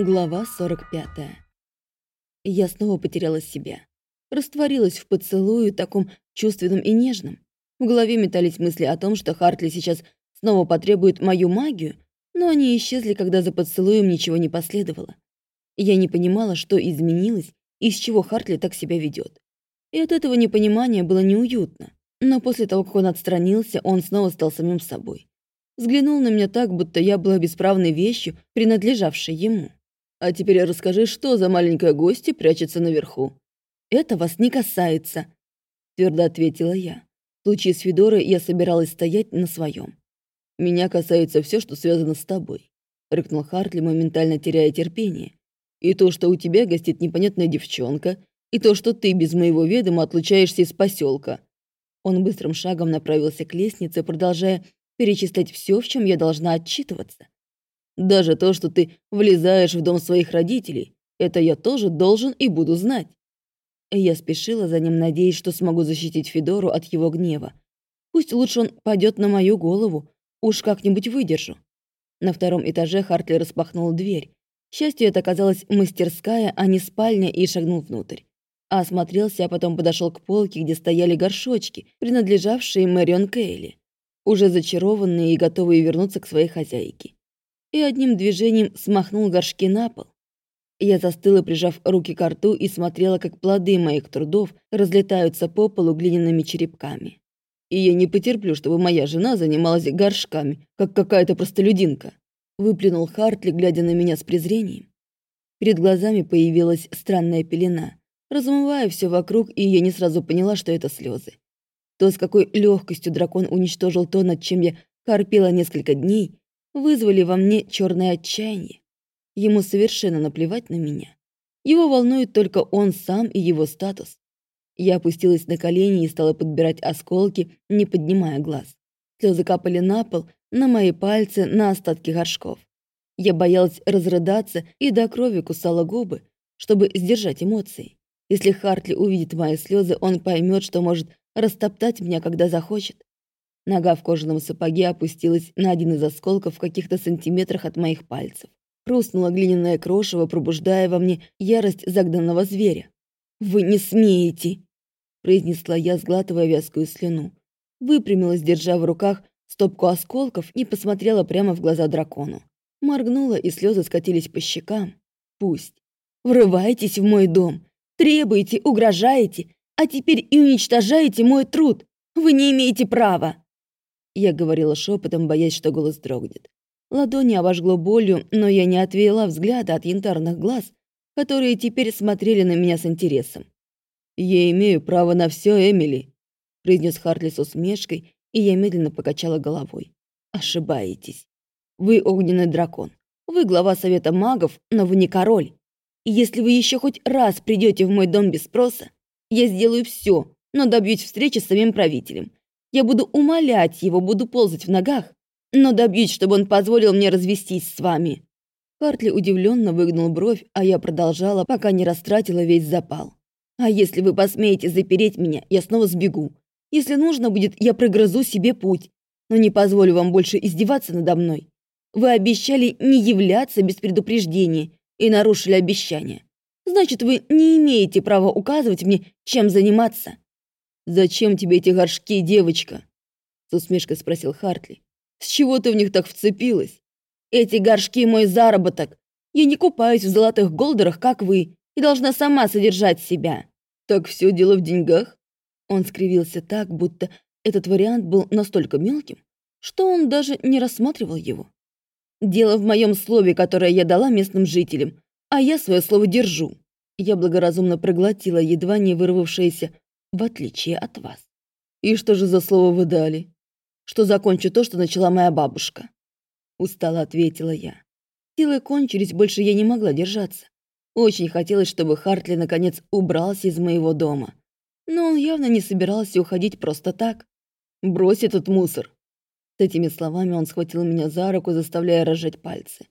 Глава 45. Я снова потеряла себя. Растворилась в поцелую, таком чувственном и нежном. В голове метались мысли о том, что Хартли сейчас снова потребует мою магию, но они исчезли, когда за поцелуем ничего не последовало. Я не понимала, что изменилось и с чего Хартли так себя ведет. И от этого непонимания было неуютно. Но после того, как он отстранился, он снова стал самим собой. Взглянул на меня так, будто я была бесправной вещью, принадлежавшей ему. А теперь расскажи, что за маленькая гостья прячется наверху. Это вас не касается, твердо ответила я. В случае с Федорой я собиралась стоять на своем. Меня касается все, что связано с тобой, рыкнул Хартли, моментально теряя терпение. И то, что у тебя гостит непонятная девчонка, и то, что ты без моего ведома отлучаешься из поселка. Он быстрым шагом направился к лестнице, продолжая перечислять все, в чем я должна отчитываться. Даже то, что ты влезаешь в дом своих родителей, это я тоже должен и буду знать. Я спешила за ним, надеясь, что смогу защитить Федору от его гнева. Пусть лучше он пойдет на мою голову, уж как-нибудь выдержу. На втором этаже Хартли распахнул дверь. К счастью, это оказалась мастерская, а не спальня, и шагнул внутрь. Осмотрелся, а потом подошел к полке, где стояли горшочки, принадлежавшие Мэрион Кейли, уже зачарованные и готовые вернуться к своей хозяйке и одним движением смахнул горшки на пол. Я застыла, прижав руки к рту, и смотрела, как плоды моих трудов разлетаются по полу глиняными черепками. И я не потерплю, чтобы моя жена занималась горшками, как какая-то простолюдинка. Выплюнул Хартли, глядя на меня с презрением. Перед глазами появилась странная пелена, размывая все вокруг, и я не сразу поняла, что это слезы. То, с какой легкостью дракон уничтожил то, над чем я корпела несколько дней, вызвали во мне черное отчаяние. Ему совершенно наплевать на меня. Его волнует только он сам и его статус. Я опустилась на колени и стала подбирать осколки, не поднимая глаз. Слезы капали на пол, на мои пальцы, на остатки горшков. Я боялась разрыдаться и до крови кусала губы, чтобы сдержать эмоции. Если Хартли увидит мои слезы, он поймет, что может растоптать меня, когда захочет. Нога в кожаном сапоге опустилась на один из осколков в каких-то сантиметрах от моих пальцев. Хрустнула глиняное крошево, пробуждая во мне ярость загнанного зверя. «Вы не смеете!» произнесла я, сглатывая вязкую слюну. Выпрямилась, держа в руках стопку осколков и посмотрела прямо в глаза дракону. Моргнула, и слезы скатились по щекам. «Пусть. Врываетесь в мой дом, требуете, угрожаете, а теперь и уничтожаете мой труд. Вы не имеете права!» Я говорила шепотом, боясь, что голос дрогнет. Ладони обожгло болью, но я не отвела взгляда от янтарных глаз, которые теперь смотрели на меня с интересом. «Я имею право на все, Эмили», — произнес Хартли с усмешкой, и я медленно покачала головой. «Ошибаетесь. Вы огненный дракон. Вы глава Совета магов, но вы не король. И если вы еще хоть раз придете в мой дом без спроса, я сделаю все, но добьюсь встречи с самим правителем. Я буду умолять его, буду ползать в ногах, но добьюсь, чтобы он позволил мне развестись с вами». Хартли удивленно выгнул бровь, а я продолжала, пока не растратила весь запал. «А если вы посмеете запереть меня, я снова сбегу. Если нужно будет, я прогрызу себе путь, но не позволю вам больше издеваться надо мной. Вы обещали не являться без предупреждения и нарушили обещание. Значит, вы не имеете права указывать мне, чем заниматься. «Зачем тебе эти горшки, девочка?» С усмешкой спросил Хартли. «С чего ты в них так вцепилась?» «Эти горшки — мой заработок. Я не купаюсь в золотых голдерах, как вы, и должна сама содержать себя». «Так все дело в деньгах?» Он скривился так, будто этот вариант был настолько мелким, что он даже не рассматривал его. «Дело в моем слове, которое я дала местным жителям, а я свое слово держу». Я благоразумно проглотила едва не вырвавшееся в отличие от вас. И что же за слово вы дали? Что закончу то, что начала моя бабушка. Устало ответила я. Силы кончились, больше я не могла держаться. Очень хотелось, чтобы Хартли наконец убрался из моего дома. Но он явно не собирался уходить просто так. «Брось этот мусор!» С этими словами он схватил меня за руку, заставляя разжать пальцы.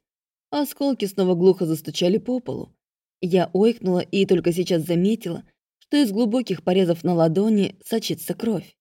Осколки снова глухо застучали по полу. Я ойкнула и только сейчас заметила, что из глубоких порезов на ладони сочится кровь.